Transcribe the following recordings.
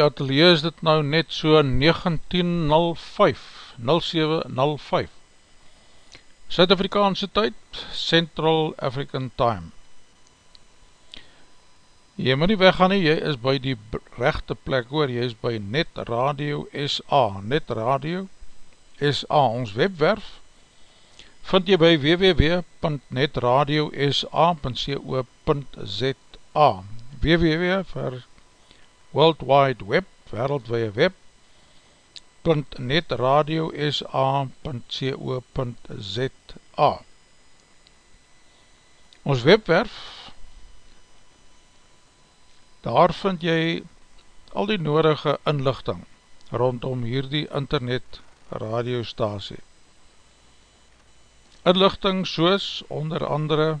die atelier is dit nou net so 1905, 0705, Suid-Afrikaanse tyd, Central African Time. Jy moet nie weggaan nie, jy is by die rechte plek hoor, jy is by Net Radio SA, Net Radio SA, ons webwerf, vind jy by www.netradiosa.co.za www vir World Wide Web, wereldwee web, .netradiosa.co.za Ons webwerf, daar vind jy al die nodige inlichting rondom hierdie internet radiostasie. Inlichting soos onder andere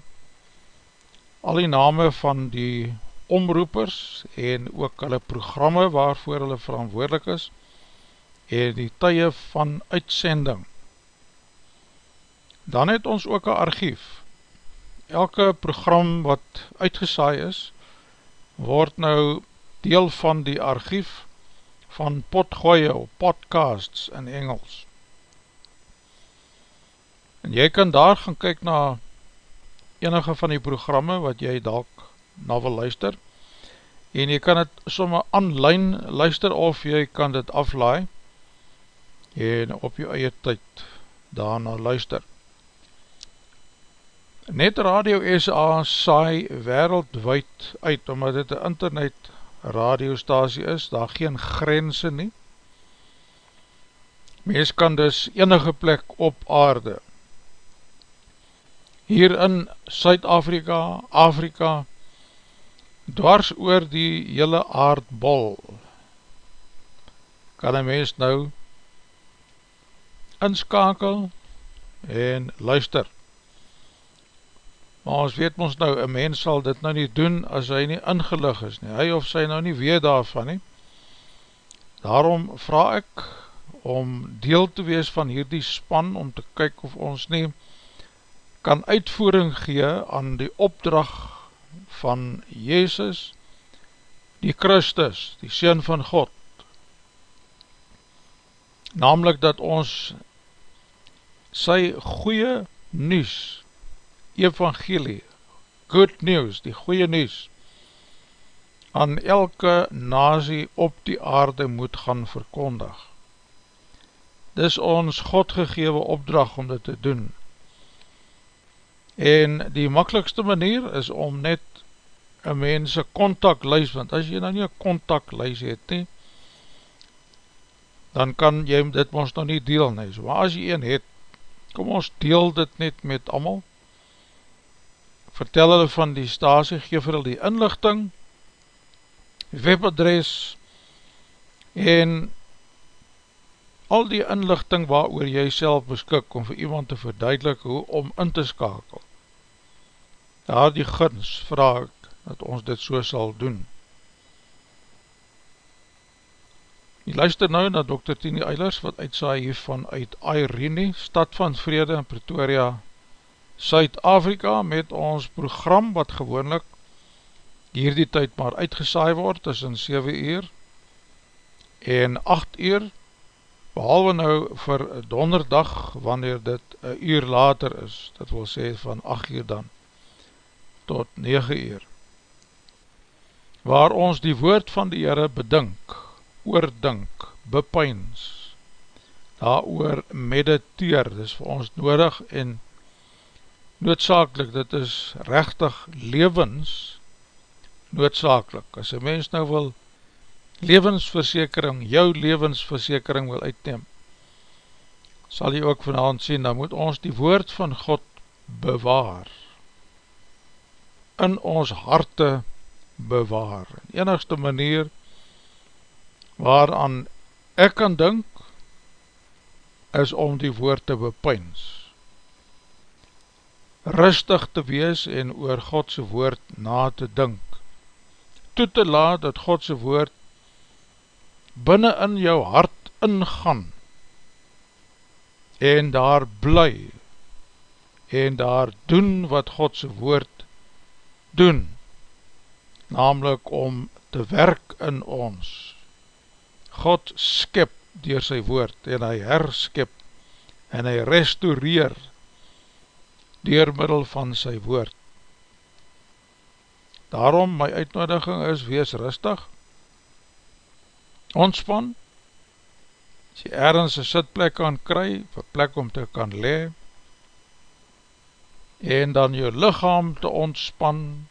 al die name van die omroepers en ook hulle programme waarvoor hulle verantwoordelik is en die tye van uitsending. Dan het ons ook een archief. Elke program wat uitgesaai is, word nou deel van die archief van potgooie of podcasts in Engels. En jy kan daar gaan kyk na enige van die programme wat jy dalk na wil luister en jy kan het somme online luister of jy kan dit aflaai en op jy eie tyd daarna luister. Net Radio SA saai wereldwijd uit, omdat dit een internet radiostasie is, daar geen grense nie. Mens kan dus enige plek op aarde hier in Suid-Afrika, Afrika, dwars oor die hele aardbol, kan een mens nou inskakel en luister. Maar ons weet ons nou, een mens sal dit nou nie doen as hy nie ingelig is nie, hy of sy nou nie weet daarvan nie. Daarom vraag ek om deel te wees van hierdie span, om te kyk of ons nie kan uitvoering gee aan die opdracht van Jezus, die Christus, die Seen van God. Namelijk dat ons sy goeie nies, evangelie, good news, die goeie nies, aan elke nasie op die aarde moet gaan verkondig. Dis ons God gegewe opdracht om dit te doen, En die makkelijkste manier is om net een mense contactlijst, want as jy nou nie een contactlijst het nie, dan kan jy dit ons nou nie deel nie. So, maar as jy een het, kom ons deel dit net met amal, vertel hulle van die stasie, geef hulle die inlichting, webadres, en al die inlichting waar oor jy self beskik, om vir iemand te verduidelik hoe om in te skakel daar die guns vraag dat ons dit so sal doen. Die luister nou na Dr. Tini Eilers wat uitsaai hiervan uit Airene, stad van vrede in Pretoria, Suid-Afrika met ons program wat gewoonlik hierdie tyd maar uitgesaai word tussen 7 uur en 8 uur behalwe nou vir donderdag wanneer dit een uur later is, dit wil sê van 8 uur dan tot 9 uur, waar ons die woord van die Heere bedink, oordink, bepyns, daar mediteer, dit is vir ons nodig en noodzakelik, dit is rechtig levens noodzakelik, as een mens nou wil levensversekering, jou levensversekering wil uitneem, sal jy ook vanavond sien, dan moet ons die woord van God bewaar, in ons harte bewaar. Die enigste manier waaraan ek kan dink is om die woord te bepyns. Rustig te wees en oor Godse woord na te dink. Toe te laat dat Godse woord binnen in jou hart ingaan en daar bly en daar doen wat Godse woord doen, namelijk om te werk in ons. God skip dier sy woord en hy herskip en hy restaureer dier middel van sy woord. Daarom my uitnodiging is, wees rustig, ontspan, as jy ergens een sitplek kan kry, vir plek om te kan lewe, en dan jou lichaam te ontspan,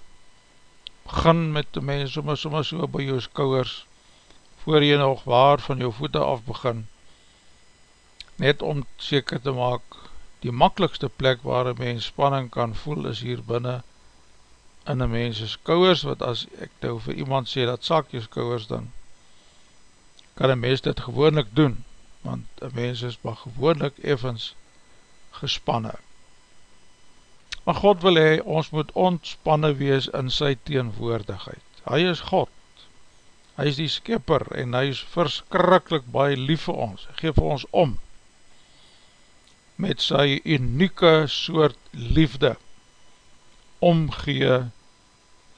begin met die mens, soms, soms so by jou skouwers, voor jy nog waar van jou voete af begin, net om seker te maak, die makkelijkste plek waar een mens spanning kan voel, is hier binnen in een mens kouwers, wat as ek nou vir iemand sê, dat sak jy kouwers, dan kan een mens dit gewoonlik doen, want een mens is maar gewoonlik evens gespanne. Maar God wil hee, ons moet ontspanne wees in sy teenwoordigheid. Hy is God, hy is die skipper en hy is verskrikkelijk baie lief vir ons, hy geef ons om, met sy unieke soort liefde, omgee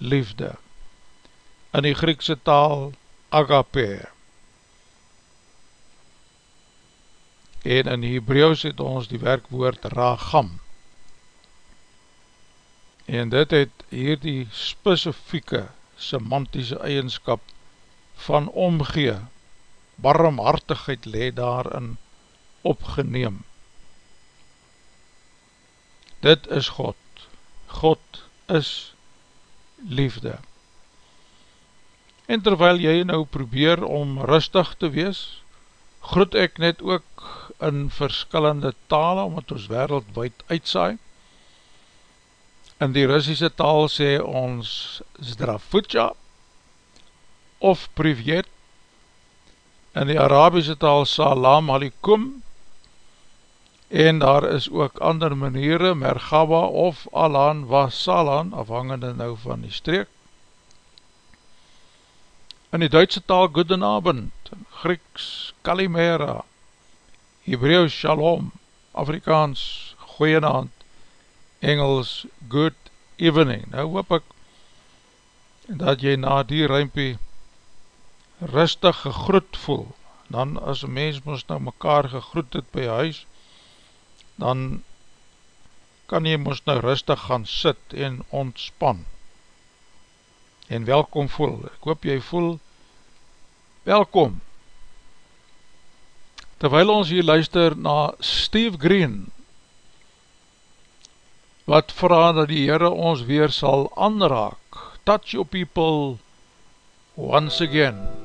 liefde. In die Griekse taal, agape. En in Hebreeuws het ons die werkwoord ragam. En dit het hier die specifieke semantische eigenskap van omgee, barmhartigheid le daarin opgeneem. Dit is God. God is liefde. En terwyl jy nou probeer om rustig te wees, groet ek net ook in verskillende tale, omdat ons wereldwijd uitsaai. In die Russische taal sê ons Zdrafutja of Privet. In die Arabische taal Salam Alikum en daar is ook ander maniere, Mergaba of Alan Wasalan, afhangende nou van die streek. In die Duitse taal Goedenabend, Grieks Kalimera, Hebreeuws Shalom, Afrikaans Goeienavond, Engels Good Evening. Nou hoop ek dat jy na die ruimpie rustig gegroet voel, dan as een mens moest nou mekaar gegroet het by huis, dan kan jy moest nou rustig gaan sit en ontspan en welkom voel. Ek hoop jy voel welkom. Terwyl ons hier luister na Steve Green, wat vraag dat die Heere ons weer sal aanraak. Touch your people once again.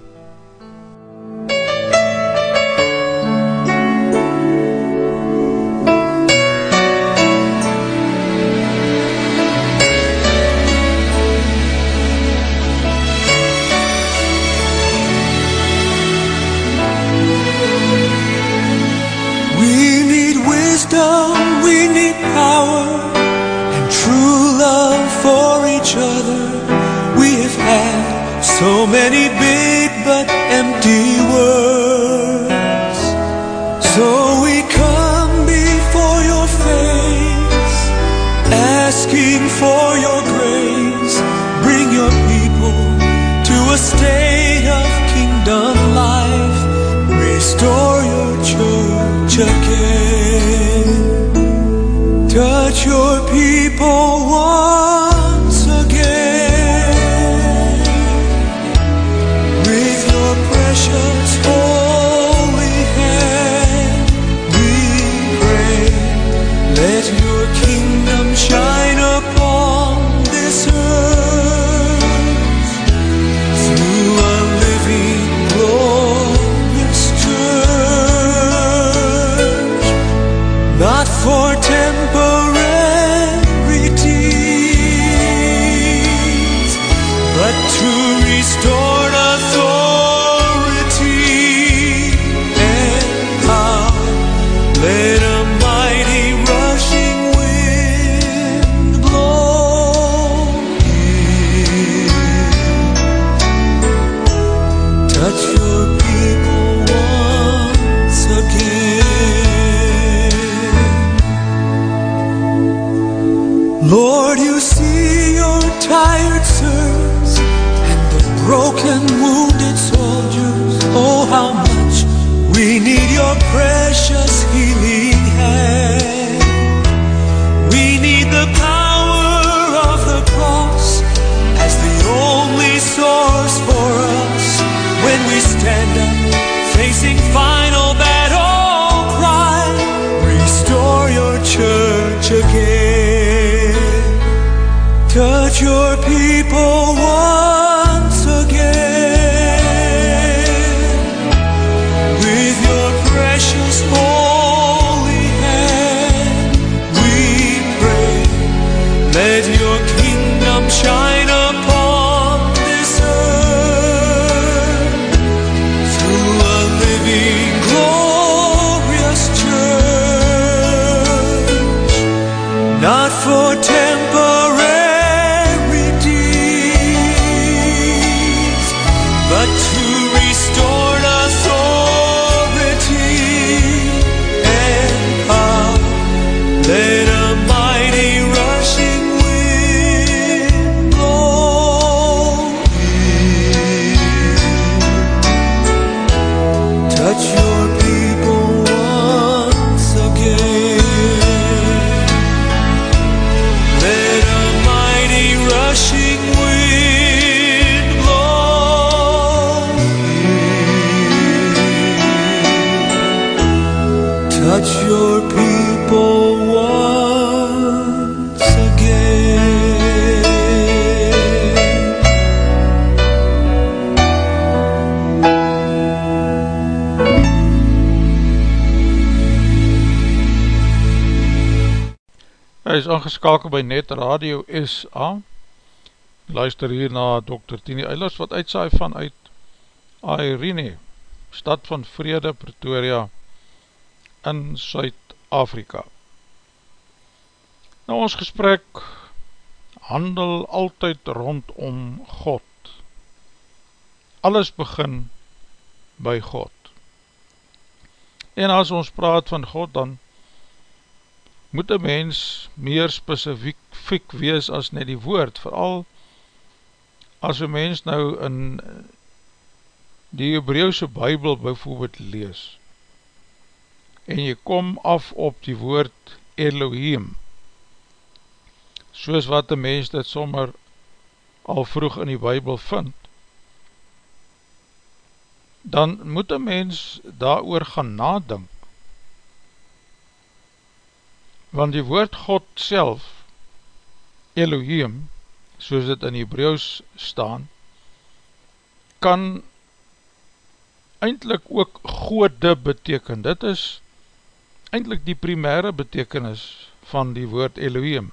We need power, so many big but empty words. Aangeskakel by Net Radio SA Luister hier na Dr. Tini Eilers wat uitsaai vanuit Airene Stad van Vrede, Pretoria in Suid-Afrika. Nou ons gesprek handel altyd rondom God. Alles begin by God. En as ons praat van God dan moet een mens meer specifiek wees as net die woord, vooral as een mens nou in die Hebreeuwse Bijbel bijvoorbeeld lees, en jy kom af op die woord Elohim, soos wat een mens dit sommer al vroeg in die Bijbel vind, dan moet een mens daar gaan nadink, want die woord God self, Elohim, soos dit in Hebreeuws staan, kan eindelijk ook Gode beteken. Dit is eindelijk die primaire betekenis van die woord Elohim.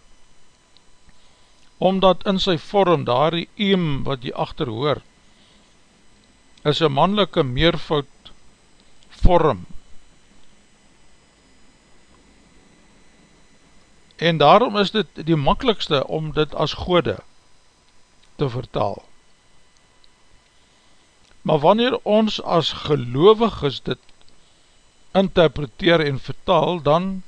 Omdat in sy vorm, daar die eem wat jy achterhoor, is een mannelike meervoud vorm, En daarom is dit die makkelijkste om dit as gode te vertaal. Maar wanneer ons as geloviges dit interpreteer en vertaal, dan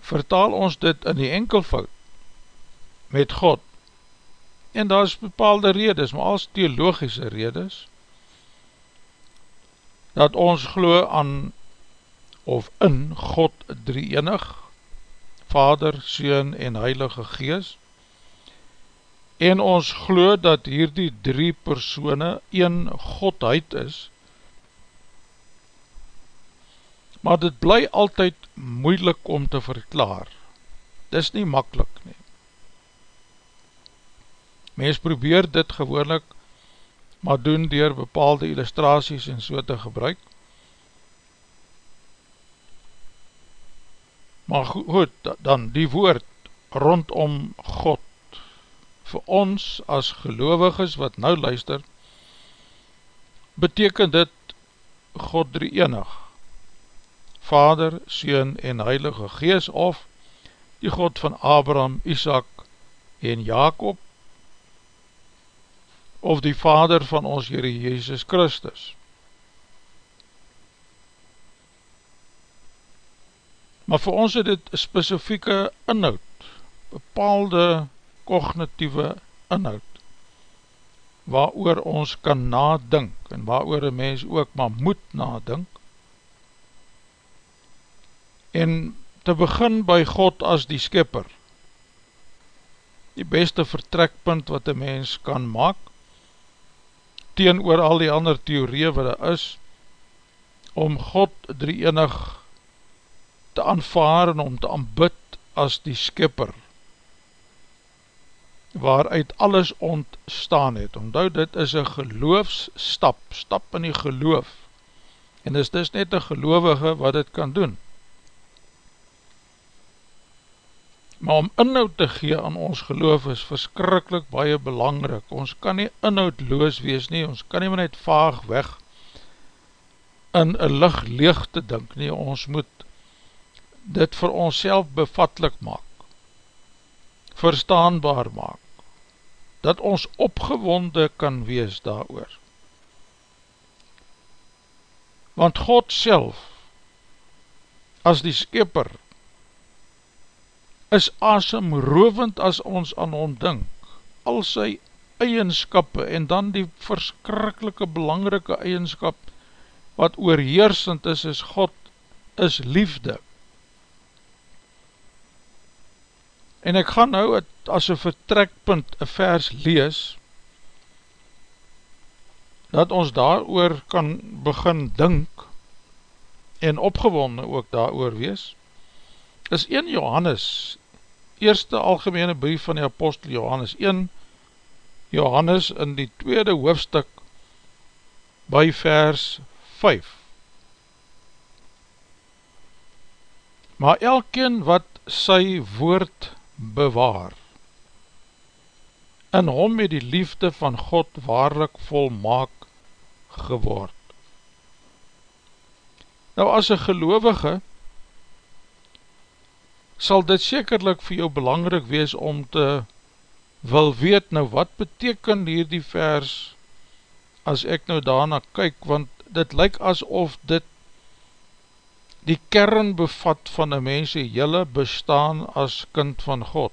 vertaal ons dit in die enkelvoud met God. En daar is bepaalde redes, maar als theologische redes, dat ons glo aan of in God drie enig, Vader, Seun en Heilige Gees. En ons glo dat hierdie drie persone een Godheid is. Maar dit bly altyd moeilik om te verklaar. Dis nie makkelijk nie. Mens probeer dit gewoonlik maar doen dier bepaalde illustraties en so te gebruik Maar goed, dan die woord rondom God vir ons as geloviges wat nou luister, beteken dit God drie enig, Vader, Seun en Heilige Gees of die God van Abraham, Isaac en Jacob of die Vader van ons Heere Jezus Christus. Maar vir ons het dit specifieke inhoud, bepaalde cognitieve inhoud, waar oor ons kan nadink, en waar oor een mens ook maar moet nadink, en te begin by God as die skipper, die beste vertrekpunt wat een mens kan maak, teen oor al die ander theorieën wat er is, om God drie enig te aanvaar en om te aanbid as die skipper waaruit alles ontstaan het. Omdat dit is een geloofsstap, stap in die geloof en is dis net een gelovige wat dit kan doen. Maar om inhoud te gee aan ons geloof is verskrikkelijk baie belangrik. Ons kan nie inhoudloos wees nie, ons kan nie maar net vaag weg in een licht leeg te dink nie. Ons moet dit vir ons self bevatlik maak, verstaanbaar maak, dat ons opgewonde kan wees daar oor. Want God self, as die skepper, is asemrovend as ons aan hom dink, al sy eigenskappe en dan die verskrikkelike belangrike eigenskap wat oorheersend is, is God is liefde. En ek gaan nou het, as een vertrekpunt een vers lees, dat ons daar oor kan begin dink en opgewonde ook daar oor wees, is 1 Johannes, eerste algemene brief van die apostel Johannes, 1 Johannes in die tweede hoofdstuk by vers 5. Maar elkeen wat sy woord bewaar, in hom het die liefde van God waarlik volmaak geword. Nou as een gelovige, sal dit sekerlik vir jou belangrik wees om te wil weet nou wat beteken hier die vers as ek nou daarna kyk, want dit lyk asof dit die kern bevat van een mense jylle bestaan as kind van God.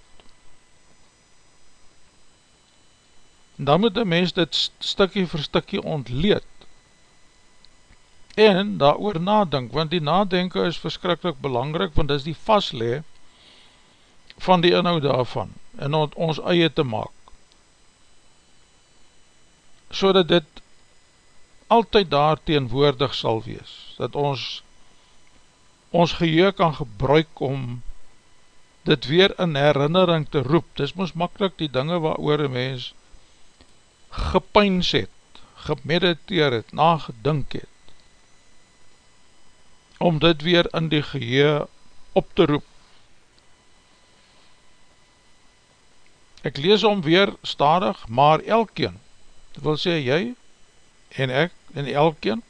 En dan moet een mens dit stikkie vir stikkie ontleed en daar oor nadink, want die nadenken is verskrikkelijk belangrijk, want dit is die vastlee van die inhoud daarvan en om ons eie te maak so dat dit altyd daar teenwoordig sal wees dat ons ons geheer kan gebruik om dit weer in herinnering te roep. Dis moes makkelijk die dinge waar oor een mens gepijns het gemediteer het, nagedink het om dit weer in die geheer op te roep. Ek lees om weer stadig, maar elkeen, dit wil sê jy en ek en elkeen,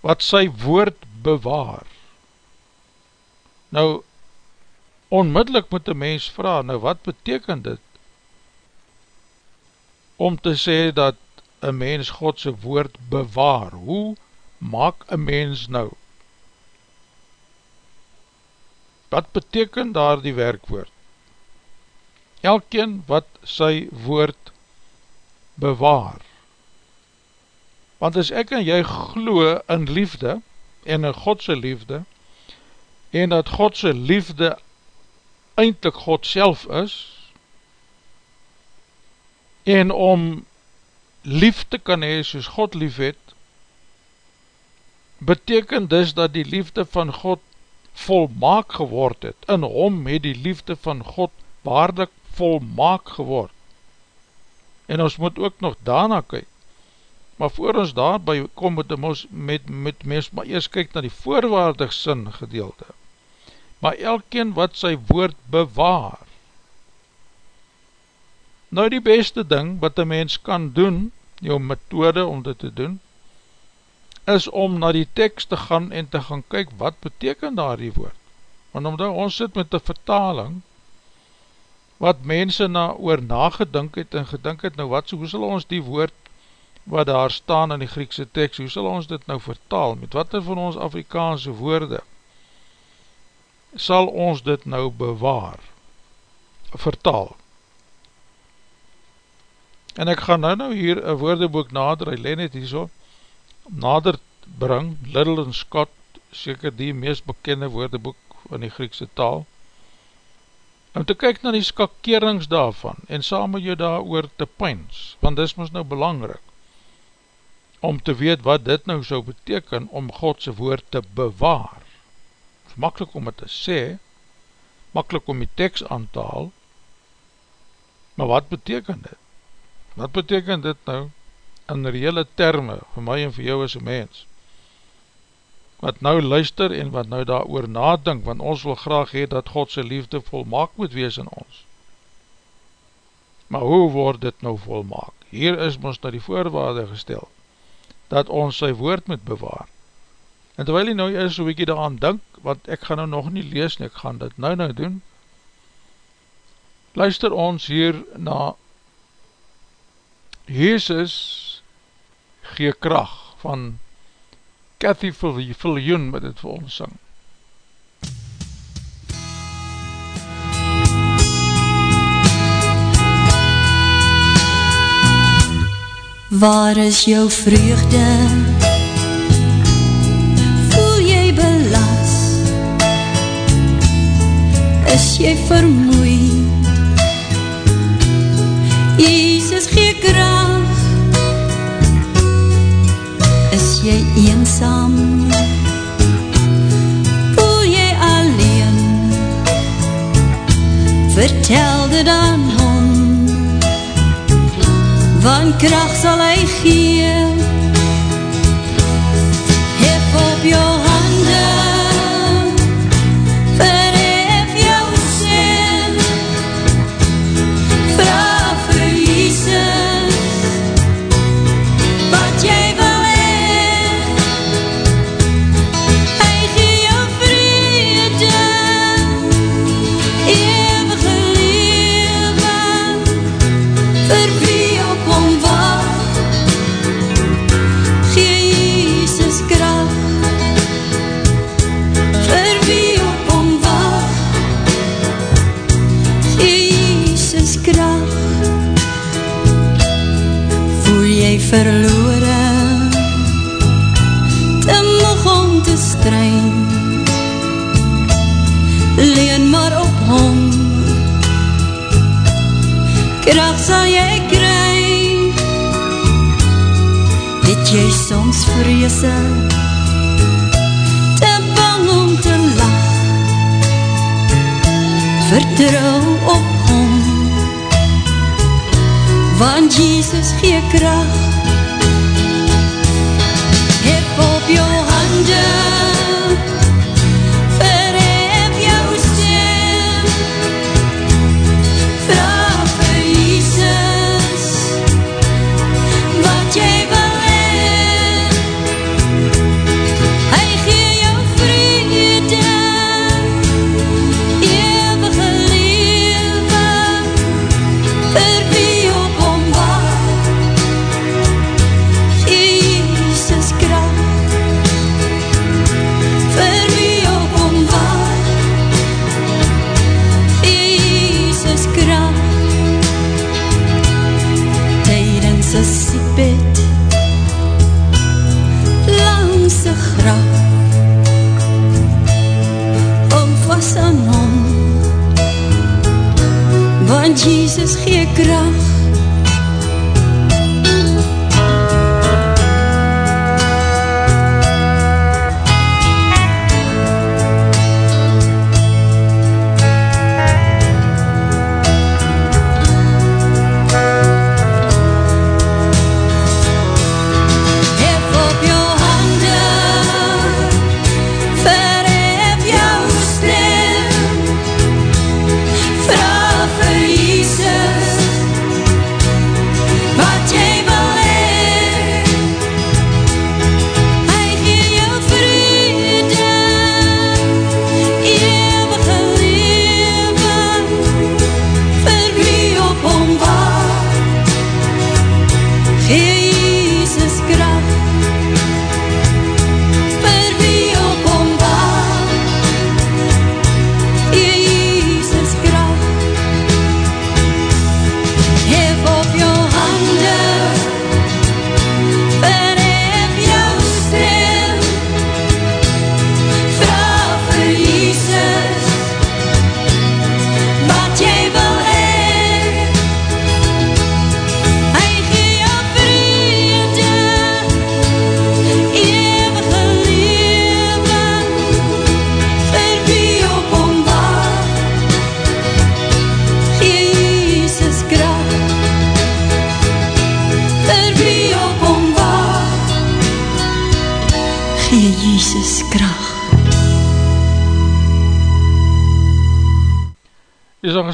wat sy woord bewaar. Nou, onmiddellik moet die mens vraag, nou wat beteken dit? Om te sê dat een mens Godse woord bewaar, hoe maak een mens nou? Wat beteken daar die werkwoord? elkeen wat sy woord bewaar. Want as ek en jy glo in liefde en in Godse liefde en dat Godse liefde eindelijk God self is en om lief te kan hee soos God lief het, beteken dus dat die liefde van God volmaak geword het. In hom het die liefde van God waardig volmaak geword. En ons moet ook nog daarna kyk. Maar voor ons daarby kom, moet ons met, met mens maar eers kyk na die voorwaardig sin gedeelte. Maar elkeen wat sy woord bewaar. Nou die beste ding wat een mens kan doen, jou methode om dit te doen, is om na die tekst te gaan en te gaan kyk wat beteken daar die woord. Want omdat ons sit met die vertaling, wat mense na oor nagedink het en gedink het, nou wat, so, hoe sal ons die woord wat daar staan in die Griekse tekst, hoe sal ons dit nou vertaal, met wat er van ons Afrikaanse woorde, sal ons dit nou bewaar, vertaal. En ek gaan nou nou hier een woordeboek nader, hy leen het hier so, nader bring, Little and Scott, seker die meest bekende woordeboek van die Griekse taal, om te kyk na die skakerings daarvan en saam met jou daar oor te pyns, want dis moes nou belangrik om te weet wat dit nou so beteken om Godse woord te bewaar. Het is makkelijk om het te sê, makkelijk om die tekst aan te haal, maar wat beteken dit? Wat beteken dit nou in reële termen vir my en vir jou as mens? wat nou luister en wat nou daar oor nadink, want ons wil graag hee dat Godse liefde volmaak moet wees in ons. Maar hoe word dit nou volmaak? Hier is ons na die voorwaarde gestel, dat ons sy woord moet bewaar. En terwijl jy nou is so weekie daaraan dink, want ek gaan nou nog nie lees nie, ek gaan dit nou nou doen, luister ons hier na Jezus gee kracht van Cathy Viljoen met het vir ons syng. Waar is jou vreugde? Voel jy belas? Is jy vermoeid? Jesus gee kracht Is jy eensam? Voel jy alleen? Vertel dit aan hom Want kracht sal hy gee Het jy soms vreese Te bang om te lach Vertrouw op hom. Want Jesus gee kracht Hef op jou hande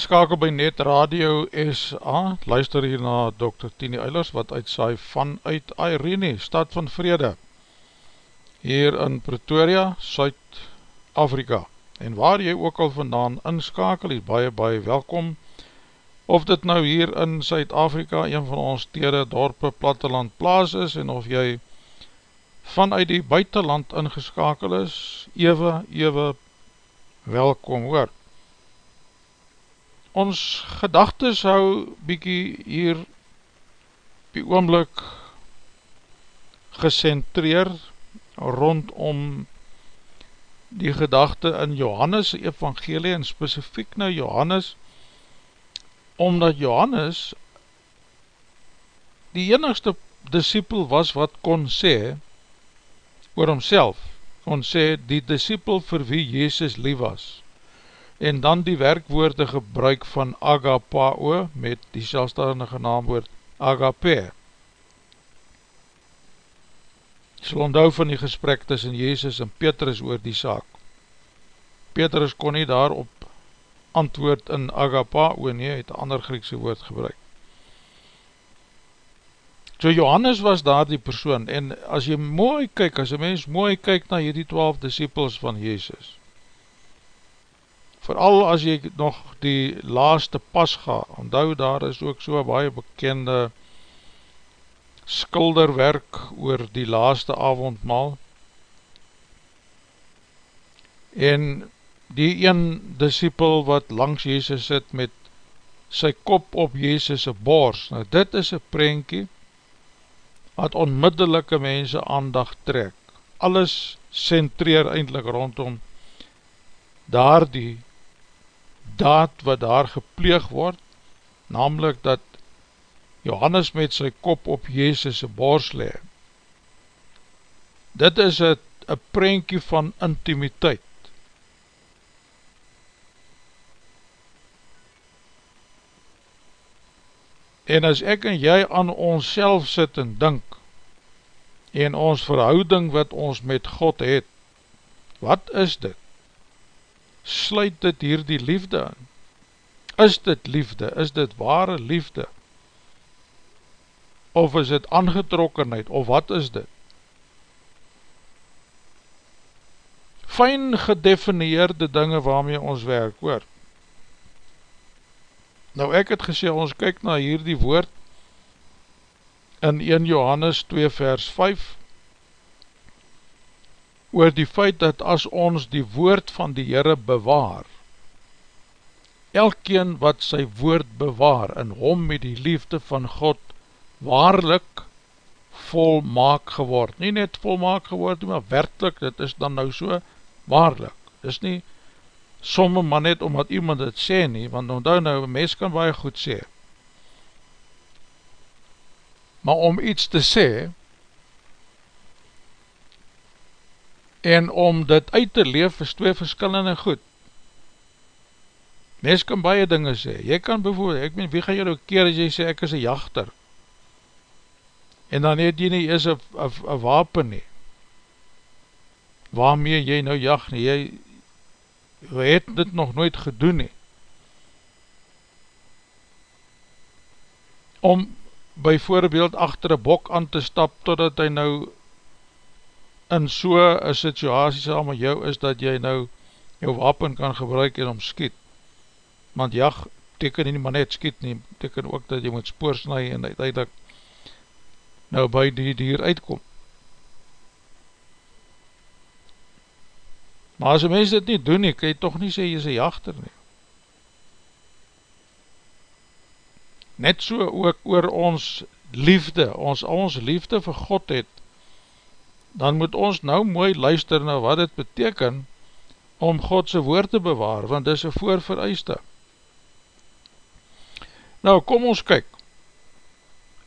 Ingeskakeld by Net Radio SA, luister hier na Dr. Tini Eilers wat uitsaai vanuit Irene, stad van vrede, hier in Pretoria, Suid-Afrika. En waar jy ook al vandaan inskakel, is baie baie welkom, of dit nou hier in Suid-Afrika, een van ons stede, dorpe, platteland, plaas is, en of jy vanuit die buitenland ingeskakel is, ewe, ewe welkom hoor. Ons gedagtes hou bykie hier die oomlik gecentreer rondom die gedachte in Johannes evangelie en specifiek nou Johannes omdat Johannes die enigste disciple was wat kon sê oor homself, kon sê die disciple vir wie Jezus lief was en dan die werkwoorde gebruik van agapao met die selfstandige naamwoord agape. Sal onthou van die gesprek tussen Jezus en Petrus oor die saak. Petrus kon nie daarop antwoord in agapao nie, het ander Griekse woord gebruik. So Johannes was daar die persoon en as jy mooi kyk, as jy mens mooi kyk na hierdie twaalf disciples van Jezus, vooral as jy nog die laaste pas ga, onthou daar is ook so baie bekende skilderwerk oor die laaste avondmaal, en die een disciple wat langs Jezus sit met sy kop op Jezus' bors, nou dit is een prentjie, wat onmiddellike mense aandag trek. Alles centreer eindelijk rondom daar die daad wat daar gepleeg word, namelijk dat Johannes met sy kop op Jezus' bors le. Dit is een prentje van intimiteit. En as ek en jy aan ons self sit en dink, en ons verhouding wat ons met God het, wat is dit? Sluit dit hier die liefde in? Is dit liefde? Is dit ware liefde? Of is dit aangetrokkenheid? Of wat is dit? Fijn gedefinieerde dinge waarmee ons werk, hoor. Nou ek het gesê, ons kyk na hierdie woord in 1 Johannes 2 vers 5 oor die feit dat as ons die woord van die Heere bewaar, elkeen wat sy woord bewaar in hom met die liefde van God waarlik volmaak geword, nie net volmaak geword, maar werkelijk, dit is dan nou so waarlik, dit is nie somme maar net omdat iemand het sê nie, want onthou nou, mens kan baie goed sê. Maar om iets te sê, en om dit uit te leef, is twee verskillende goed. Mens kan baie dinge sê, jy kan bijvoorbeeld, ek meen, wie gaan jy nou keer as jy sê, ek is een jachter, en dan het jy nie is een wapen nie, waarmee jy nou jacht nie, jy het dit nog nooit gedoen nie. Om by voorbeeld achter een bok aan te stap totdat hy nou in so'n situasie sal met jou is dat jy nou jou wapen kan gebruik en omskiet. Want jag teken nie maar net skiet nie, teken ook dat jy moet spoorsnij en uiteindelik nou by die dier uitkom. Maar as een mens dit nie doen nie, kan jy toch nie sê jy is een jachter nie. Net so ook oor ons liefde, ons ons liefde vir God het, dan moet ons nou mooi luister na wat het beteken om Godse woord te bewaar, want dit is een voorvereiste. Nou, kom ons kyk.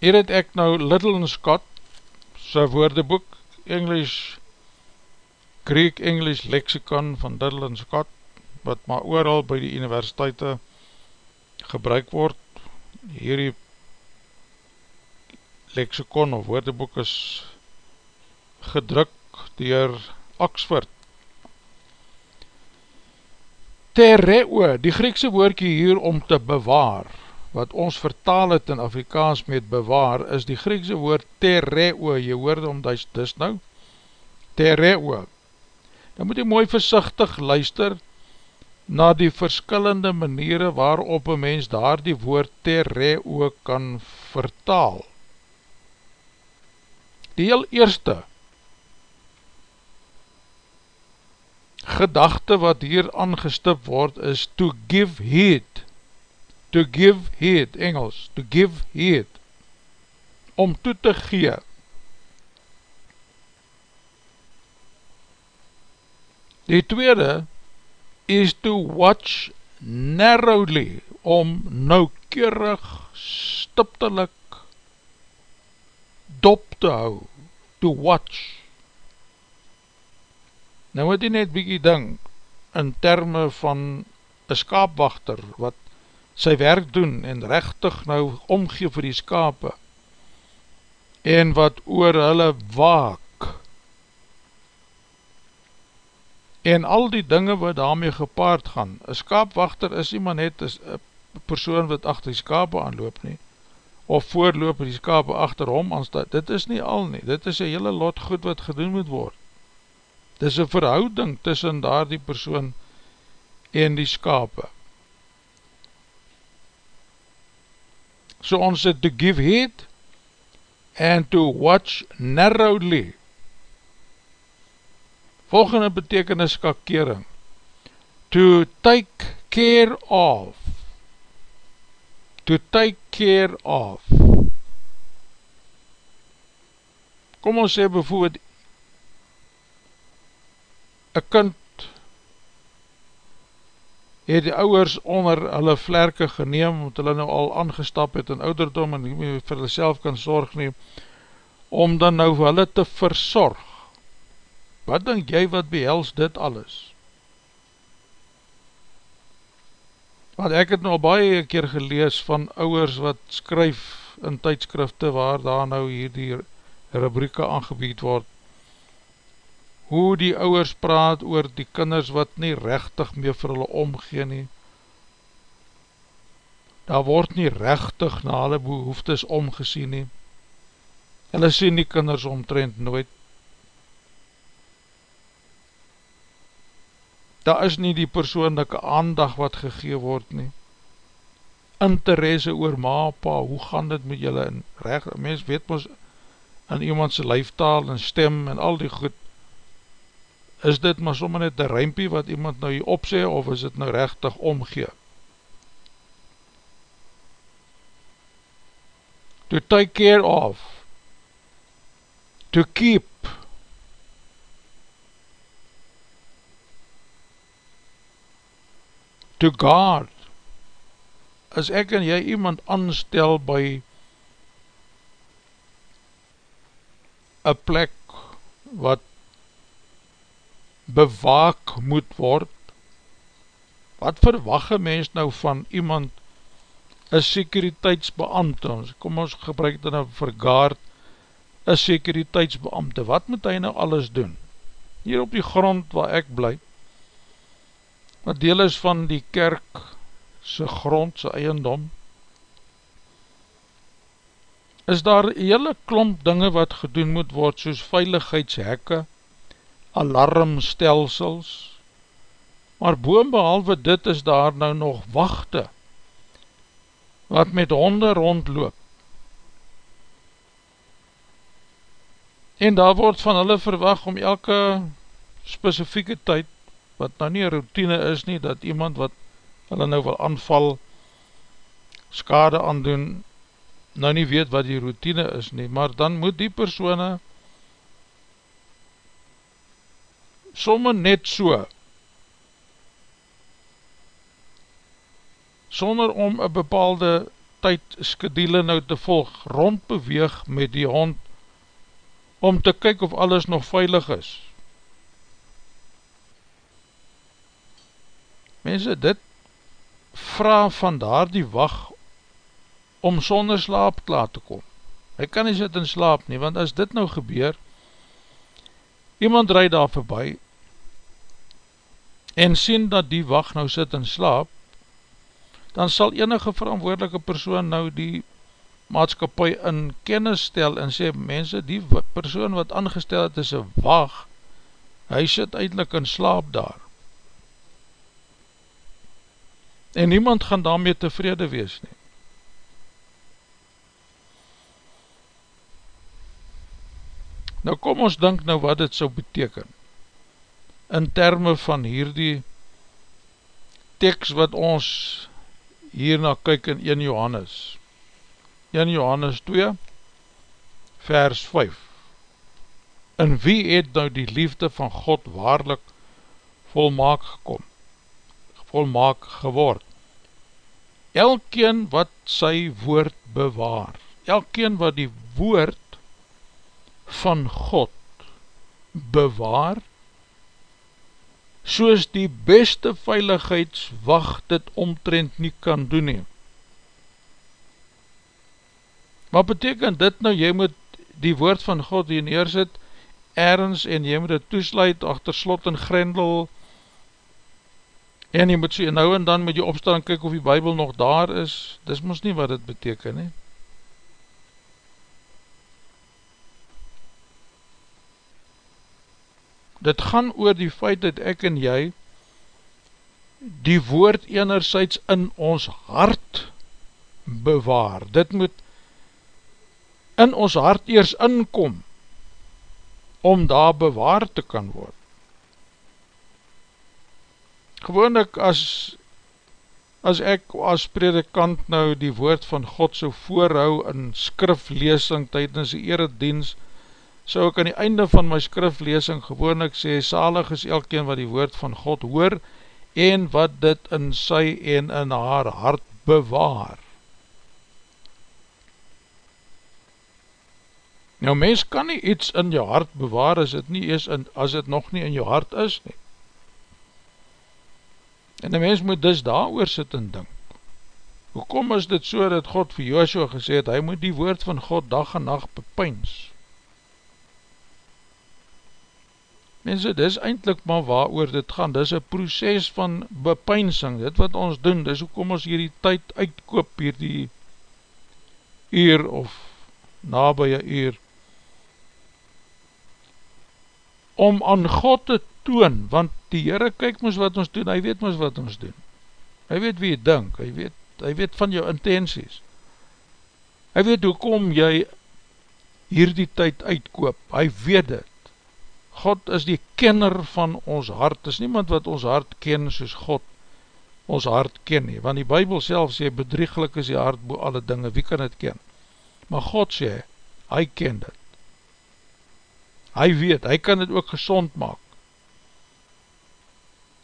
Hier het ek nou Little Scott, sy woordeboek, English Greek English Lexicon van Diddle Scott, wat maar ooral by die universiteite gebruik word. Hierdie lexicon of woordeboek is gedruk dier Oxford. Terreo, die Griekse woordkie hier om te bewaar, wat ons vertaal het in Afrikaans met bewaar, is die Griekse woord terreo, jy hoorde om dis, dis nou, terreo, dan moet jy mooi versichtig luister na die verskillende maniere waarop een mens daar die woord terreo kan vertaal. Die heel eerste gedachte wat hier aangestip word is to give heed, to give heed, Engels, to give heed, om toe te gee. Die tweede is to watch narrowly, om noukeurig, stiptelik, dop te hou, to watch. Nou moet jy net bykie ding, in termen van een skaapwachter, wat sy werk doen, en rechtig nou omgeef vir die skape, en wat oor hulle waak, en al die dinge wat daarmee gepaard gaan, een skaapwachter is nie maar net een persoon wat achter die skape aanloop nie, of voorloop die skape achter hom aanstaat, dit is nie al nie, dit is een hele lot goed wat gedoen moet word, dit is een verhouding tussen daar die persoon en die skape, so ons het to give heed, and to watch narrowly, Volgende betekenis skakering. To take care of. To take care of. Kom ons sê bijvoorbeeld, een kind het die ouwers onder hulle vlerke geneem, omdat hulle nou al aangestap het in ouderdom en nie meer vir hulle self kan sorg neem, om dan nou vir hulle te verzorg. Wat denk jy wat behels dit alles? Want ek het nou baie keer gelees van ouwers wat skryf in tydskrifte waar daar nou hier die rubrieke aangebied word. Hoe die ouwers praat oor die kinders wat nie rechtig meer vir hulle omgee nie. Daar word nie rechtig na hulle behoeftes omgesien nie. Hulle sien die kinders omtrend nooit. daar is nie die persoonlijke aandag wat gegee word nie. Interesse oor ma, pa, hoe gaan dit met julle in recht? Mens weet ons in iemandse lijftaal en stem en al die goed, is dit maar sommer net een ruimpie wat iemand nou hier opsê of is dit nou rechtig omgee? To take care of, to keep, to guard, as ek en jy iemand anstel by een plek wat bewaak moet word, wat verwacht een mens nou van iemand, een sekuriteitsbeamte, kom ons gebruik dit nou vir guard, een sekuriteitsbeamte, wat moet hy nou alles doen? Hier op die grond waar ek blijf, wat deel is van die kerk sy grond, sy eiendom, is daar hele klomp dinge wat gedoen moet word, soos veiligheidshekke, alarmstelsels, maar boonbehalve dit is daar nou nog wachte, wat met honde rondloop, en daar word van hulle verwag om elke specifieke tyd wat nou nie routine is nie, dat iemand wat hulle nou wil aanval, skade aandoen, nou nie weet wat die routine is nie, maar dan moet die persoene somme net so, sonder om een bepaalde tyd skedule nou te volg, rondbeweeg met die hond, om te kyk of alles nog veilig is, Mense, dit vraag van daar die wacht om sonder slaap klaar te kom. Hy kan nie sit in slaap nie, want as dit nou gebeur, iemand rijd daar voorbij en sien dat die wacht nou sit in slaap, dan sal enige verantwoordelike persoon nou die maatskapie in kennis stel en sê, mense, die persoon wat aangestel het is een wacht, hy sit eindelijk in slaap daar en niemand gaan daarmee tevrede wees nie. Nou kom ons denk nou wat dit so beteken. In termen van hierdie tekst wat ons hierna kyk in 1 Johannes 1 Johannes 2 vers 5 In wie het nou die liefde van God waarlik volmaak gekom, volmaak geword? Elkeen wat sy woord bewaar, elkeen wat die woord van God bewaar, soos die beste veiligheidswacht dit omtrent nie kan doen nie. Wat betekent dit nou, jy moet die woord van God hier neerzit, ergens en jy moet het toesluit achter slot en grendel en jy moet so nou en dan met jy opstaan kyk of die bybel nog daar is, dis ons nie wat dit beteken nie. Dit gaan oor die feit dat ek en jy die woord enerzijds in ons hart bewaar. Dit moet in ons hart eers inkom om daar bewaar te kan word. Gewoonlik as, as ek as predikant nou die woord van God so voorhou in skrifleesing tydens die eredienst, so ek aan die einde van my skrifleesing gewoonlik sê, salig is elkeen wat die woord van God hoor, en wat dit in sy en in haar hart bewaar. Nou mens kan nie iets in jou hart bewaar as het, nie is in, as het nog nie in jou hart is nie. En die mens moet dus daar oor sit en dink. Hoekom is dit so dat God vir Joshua gesê het, hy moet die woord van God dag en nacht bepyns? Mense, dit is eindelijk maar waar dit gaan, dit is een proces van bepynsing, dit wat ons doen, dit is hoekom ons hierdie tyd uitkoop, hierdie uur of nabij een uur, om aan God te toon, want die Heere kyk ons wat ons doen, hy weet ons wat ons doen. Hy weet wie jy dink, hy weet, hy weet van jou intenties. Hy weet hoekom jy hierdie tyd uitkoop, hy weet dit. God is die kenner van ons hart, is niemand wat ons hart ken soos God ons hart ken nie, want die Bijbel self sê, bedrieglik is die hart boe alle dinge, wie kan het ken? Maar God sê, hy ken dit hy weet, hy kan het ook gezond maak.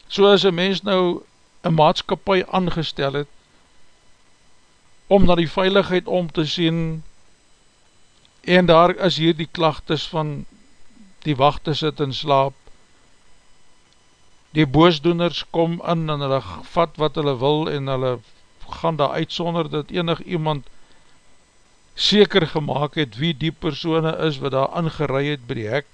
So as een mens nou een maatskapie aangestel het, om na die veiligheid om te sien, en daar is hier die klachtes van die wachte sit en slaap, die boosdoeners kom in en hulle vat wat hulle wil en hulle gaan daar uitsonder dat enig iemand seker gemaakt het wie die persoene is wat daar ingerei het by die hek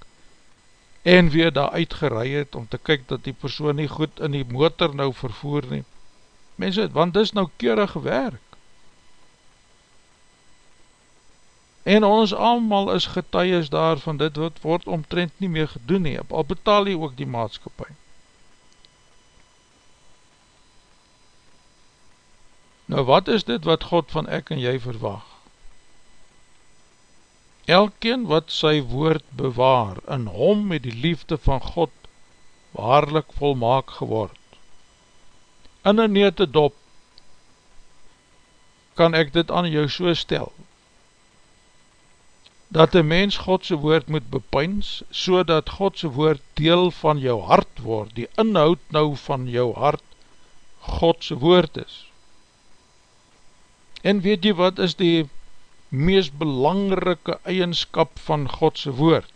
en weer daar uitgerei het om te kyk dat die persoon nie goed in die motor nou vervoer nie. Mense, want dis nou keurig werk. En ons allemaal is getuies daarvan, dit word, word omtrent nie meer gedoen nie, al betaal jy ook die maatskapie. Nou wat is dit wat God van ek en jy verwacht? Elkeen wat sy woord bewaar, in hom met die liefde van God waarlik volmaak geword. In een nete dop kan ek dit aan jou so stel, dat een mens Godse woord moet bepyns, so dat Godse woord deel van jou hart word, die inhoud nou van jou hart Godse woord is. En weet jy wat is die meest belangrike eigenskap van Godse woord.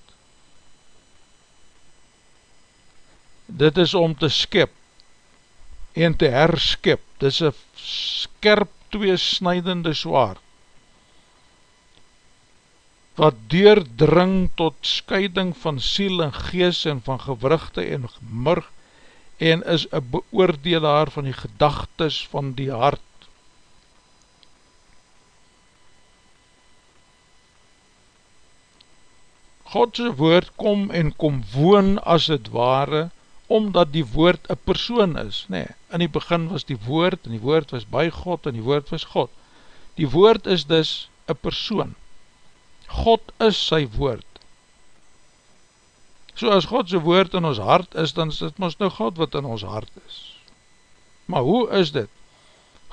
Dit is om te skip en te herskip. Dit is een skerp tweesnijdende zwaard wat deurdring tot scheiding van siel en gees en van gewrugte en murg en is een beoordelaar van die gedagtes van die hart Godse woord kom en kom woon as het ware, omdat die woord een persoon is. Nee, in die begin was die woord, en die woord was by God, en die woord was God. Die woord is dus een persoon. God is sy woord. So as Godse woord in ons hart is, dan is dit ons nou God wat in ons hart is. Maar hoe is dit?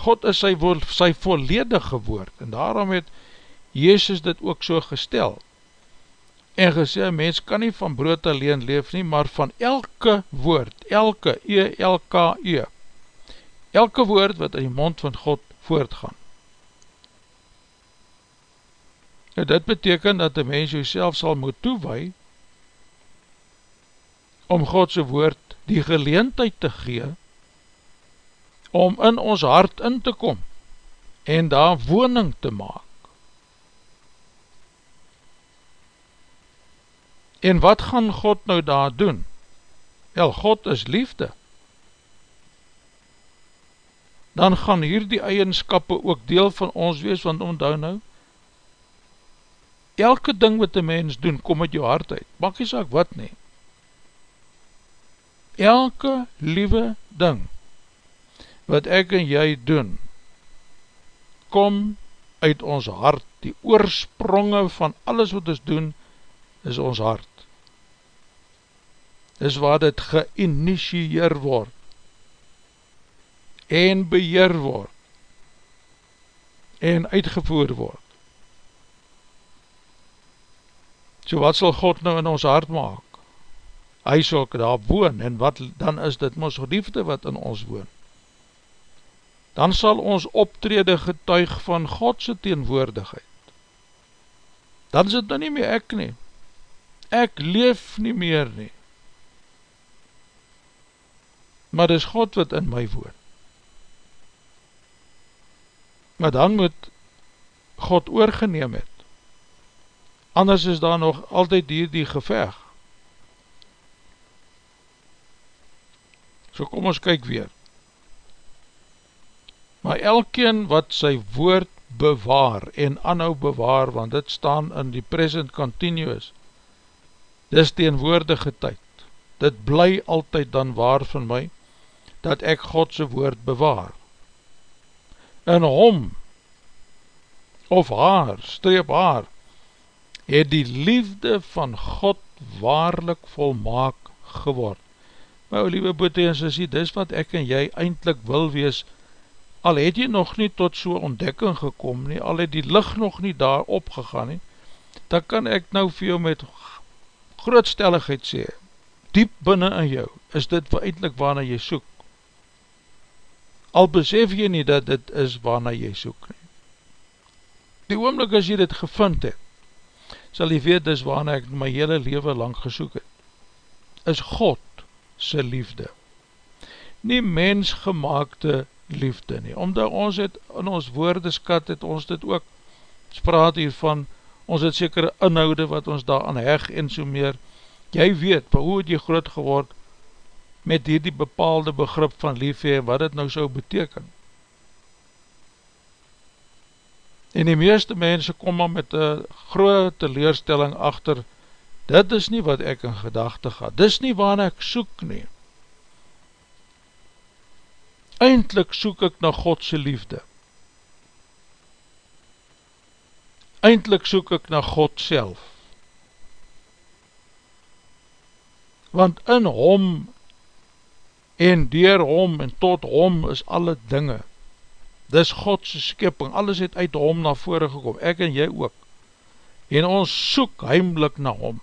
God is sy, sy volledige woord, en daarom het Jezus dit ook so gestel, en gesê, mens kan nie van brood alleen leef nie, maar van elke woord, elke, E-L-K-E, -E, elke woord wat in die mond van God voortgaan. Nou dit beteken dat die mens jouself sal moet toewaai om Godse woord die geleentheid te gee om in ons hart in te kom en daar woning te maak. En wat gaan God nou daar doen? Wel, God is liefde. Dan gaan hier die eigenskappe ook deel van ons wees, want onthou nou, elke ding wat die mens doen, kom met jou hart uit. Maak jy saak wat nie. Elke liewe ding, wat ek en jy doen, kom uit ons hart. Die oorspronge van alles wat ons doen, is ons hart is waar dit geïnitieer word en beheer word en uitgevoer word. So wat sal God nou in ons hart maak? Hy sal daar woon en wat dan is dit ons liefde wat in ons woon? Dan sal ons optrede getuig van Godse teenwoordigheid. Dan is dit nou nie meer ek nie. Ek leef nie meer nie maar dis God wat in my woon. Maar dan moet God oorgeneem het. Anders is daar nog altyd hier die geveg. So kom ons kyk weer. Maar elkeen wat sy woord bewaar en anhou bewaar, want dit staan in die present continuous, dis teenwoordige tyd. Dit bly altyd dan waar van my, dat ek Godse woord bewaar. In hom, of haar, streep haar, het die liefde van God waarlik volmaak geword. My liewe boete en sissie, dis wat ek en jy eindelijk wil wees, al het jy nog nie tot so ontdekking gekom nie, al het die licht nog nie daar opgegaan nie, dan kan ek nou vir jou met grootstelligheid sê, diep binnen in jou, is dit eindelijk waarna jy soek al besef jy nie dat dit is waarna jy soek nie. Die oomlik as jy dit gevind het, sal jy weet dis waarna ek my hele leven lang gesoek het, is God sy liefde. Nie mensgemaakte liefde nie, omdat ons het in ons woordeskat het ons dit ook spraat hiervan, ons het sekere inhoude wat ons daar aan heg en so meer, jy weet, hoe het jy groot geword, met hierdie bepaalde begrip van liefhe en wat het nou so beteken. En die meeste mense kom maar met een grote teleurstelling achter, dit is nie wat ek in gedachte ga, dit is nie waar ek soek nie. Eindelijk soek ek na Godse liefde. Eindelijk soek ek na God self. Want in hom en dier hom en tot hom is alle dinge. Dis Godse skipping, alles het uit hom na vore gekom, ek en jy ook. En ons soek heimlik na hom.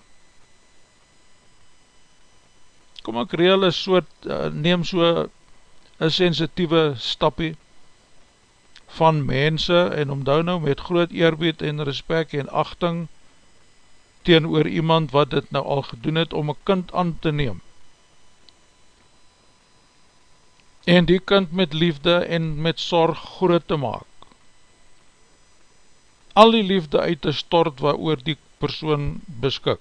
Kom ek reel een soort, uh, neem so een sensitieve stapie van mense en omdou nou met groot eerbied en respect en achting teen oor iemand wat dit nou al gedoen het om een kind aan te neem en die kind met liefde en met sorg groot te maak. Al die liefde uit te stort wat oor die persoon beskik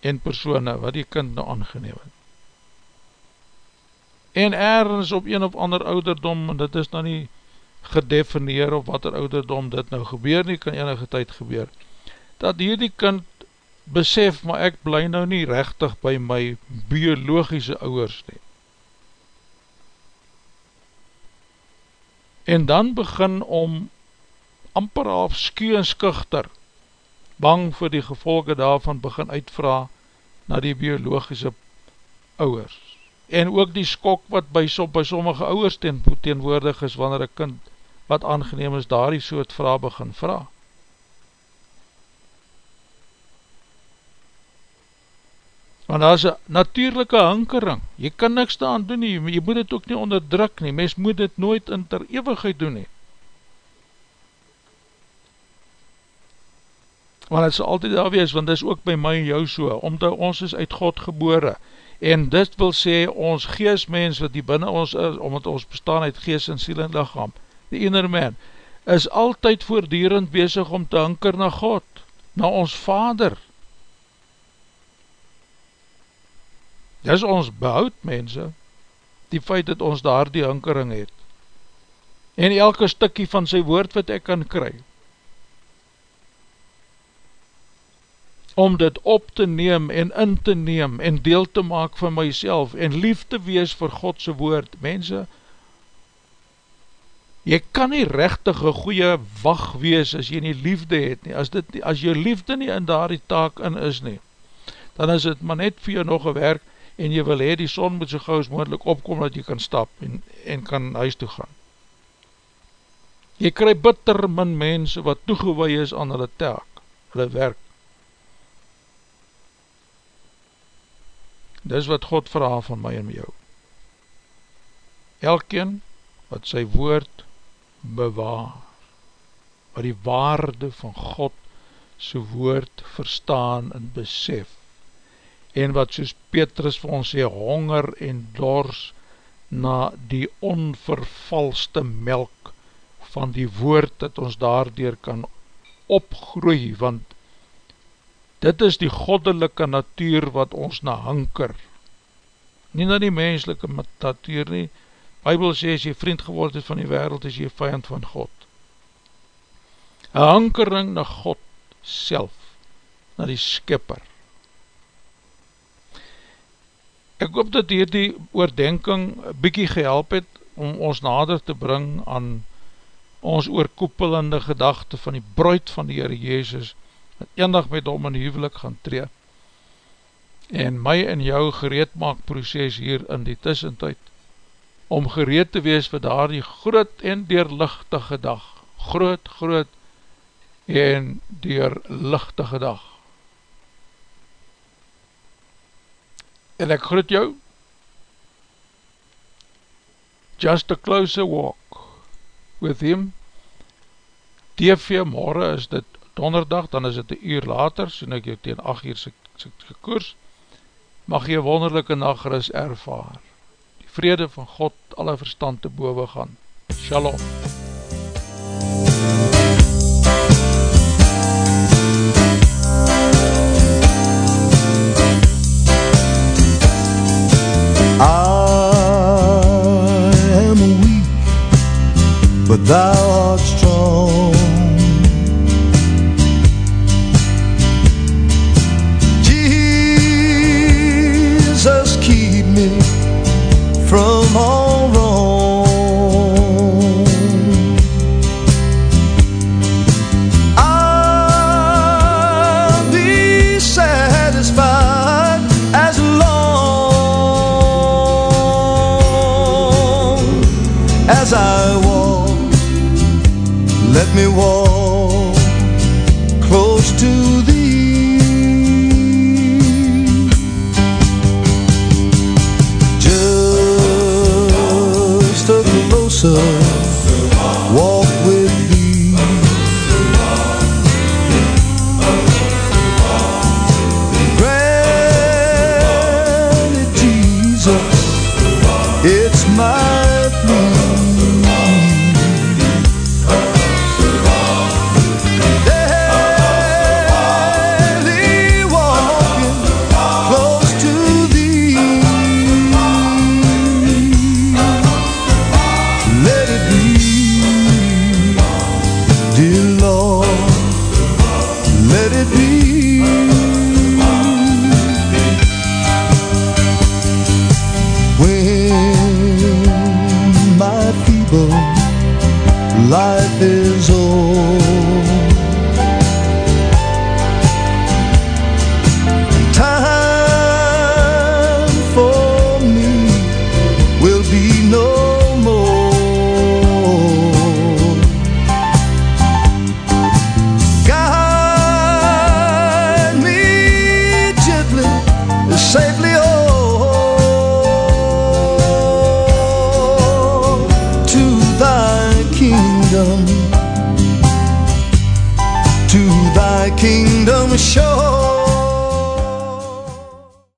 en persoene wat die kind nou aangeneem het. En ergens op een of ander ouderdom, en dit is nou nie gedefineer op wat er ouderdom dit nou gebeur nie, kan enige tyd gebeur, dat hier die kind besef, maar ek bly nou nie rechtig by my biologische ouwers nie. En dan begin om amper half skue en skuchter, bang vir die gevolge daarvan begin uitvra, na die biologische ouwers. En ook die skok wat by, by sommige ouwers ten, teenwoordig is, wanneer een kind wat aangeneem is, daar die soort vraag begin vraag. Want daar is een natuurlijke hankering, jy kan niks daan doen nie, jy moet het ook nie onderdruk nie, mens moet het nooit in ter eeuwigheid doen nie. Want het sal altyd daar wees, want dit is ook by my en jou so, omdat ons is uit God gebore, en dit wil sê, ons geestmens wat die binnen ons is, omdat ons bestaan uit geest en siel en lichaam, die inner man, is altyd voordierend bezig om te hanker na God, na ons vader, Dis ons behoud mense, die feit dat ons daar die hinkering het. En elke stikkie van sy woord wat ek kan kry, om dit op te neem en in te neem en deel te maak van myself en lief te wees vir Godse woord, mense, jy kan nie rechtig een goeie wacht wees as jy nie liefde het nie, as, dit, as jy liefde nie in daar die taak in is nie, dan is het maar net vir jou nog een werk, en jy wil hee die son moet so gauw as moeilijk opkom dat jy kan stap en, en kan huis toe gaan. Jy krij bitter min mense wat toegewaai is aan hulle taak, hulle werk. Dis wat God vraag van my en jou. Elkeen wat sy woord bewaar, wat die waarde van God sy woord verstaan en besef, en wat soos Petrus vir ons sê, honger en dors na die onvervalste melk van die woord dat ons daardoor kan opgroei, want dit is die goddelike natuur wat ons na hanker, nie na die menselike natuur nie, Bybel sê, as jy vriend geword het van die wereld, is jy vijand van God. Een hankering na God self, na die skipper, Ek hoop dat hier die oordenking bykie gehelp het om ons nader te bring aan ons oorkoepelende gedachte van die bruid van die Heere Jezus wat eendag met hom in huwelik gaan tree. En my en jou gereedmaak proces hier in die tussentijd om gereed te wees vir daar die groot en deurlichtige dag. Groot, groot en deurlichtige dag en ek groet jou just a closer walk with him TV morgen is dit donderdag, dan is dit een uur later, so ek jou tegen 8 uur gekoers, mag jy wonderlijke nachtris ervaar. Die vrede van God alle verstand te boven gaan. Shalom. But thou art strong. Me walk